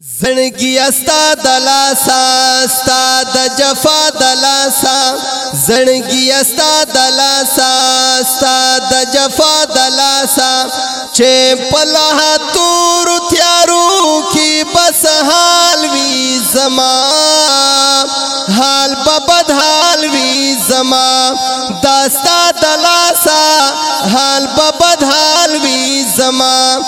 زړګي استا دلاسا استا د جفا دلاسا زړګي استا دلاسا استا د جفا دلاسا چې پلاه تور تیارو کی بس حال وی زما حال په بد حال وی زما داستا دلاسا حال په بد حال وی زما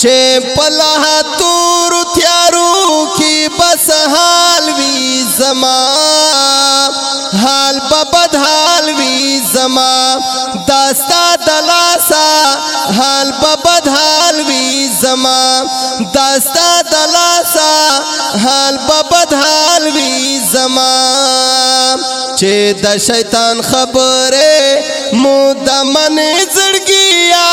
چې پله تور تیارو کې بس حال وی زما حال په بد حال وی زما داستا دلاسا حال په بد حال وی زما داستا دلاسا حال په بد حال وی زما چې د شیطان خبره مو د منې زړګیا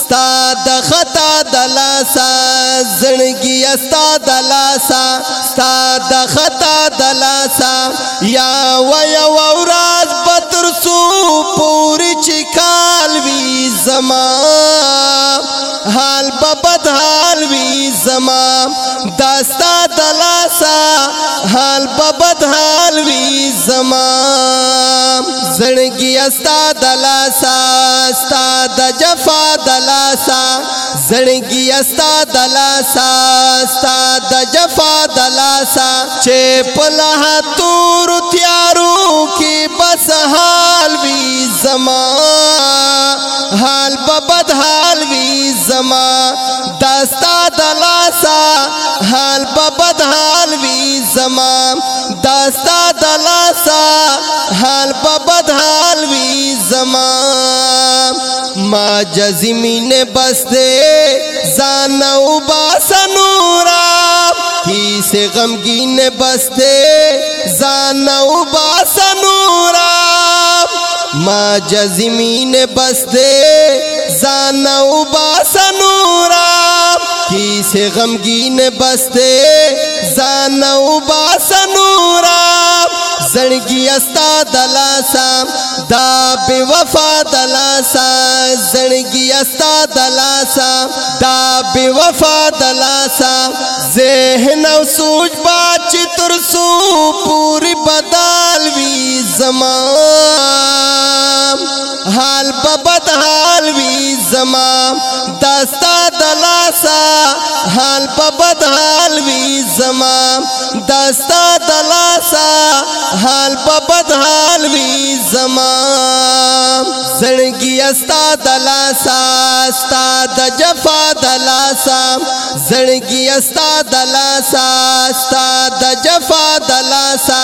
ستا د خطا د لاسا زړګي ستا د لاسا ستا د خطا د لاسا یا و یا وراز پتر سو پوری چکال وی زما حال په بد حال وی زما داستا د لاسا حال په بد حال وی زما زړګي استا دلاسا استا د جفا دلاسا زړګي استا دلاسا استا د جفا دلاسا چې پله تور تیارو کې بس حال وی زما حال په بد حال وی زما داستا دلاسا حال په بد حال وی زما داستا دلاسا حال په بد حال وی زما ما جزمین بسته زان او باسنورا هی سے غمگین بسته زان او باسنورا ما جزمین بسته زان او باسنورا هی سے غمگین بسته ځان او باس نورا زړګي استا دلاسا دا بے وفا دلاسا زړګي استا دلاسا دا بے وفا دلاسا ذهن او سوچ با چې تر سو پوری بدل وی زمان حال په بد حال وی زما داستا دلاسا حال په بد حال وی زما داستا دلاسا حال په بد حال وی زما زړګي استا دلاسا استا د جفا دلاسا زړګي استا دلاسا استا د جفا دلاسا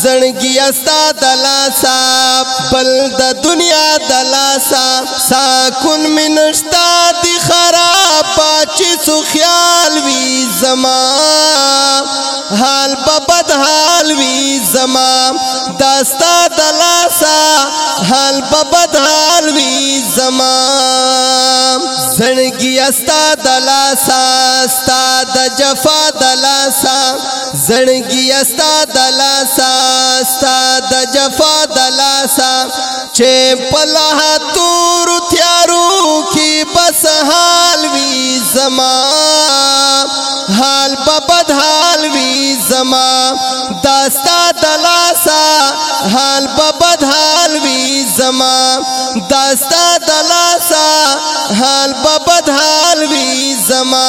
زړګي استا دلاسا بل د دنیا دلاسا ساکون منشتا دی خراب چې سو خیال وی زما حال په بد حال وی زما داستا دلاسا حال په بد حال وی زما زړګي استا دلاسا استا د جفا دلاسا زړګي استا دلاسا استا د جفا دلاسا چې پله تور تیارو کې بس حال وی زما حال په بد حال وی زما داستا دلاسا حال په بد حال وی زما داستا دلاسا حال په بد حال وی زما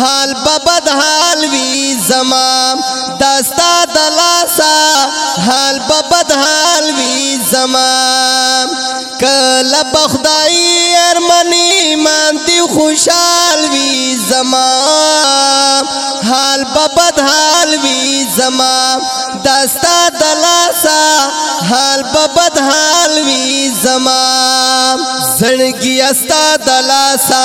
حال په بد حال وی زما دستا دلاسا حال په بد حال وی زما کله بخدای ارمنی مان دی خوشحال وی زما حال په بد حال وی زما دستا دلاسا حال په بد حال وی زما زړګي استا دلاسا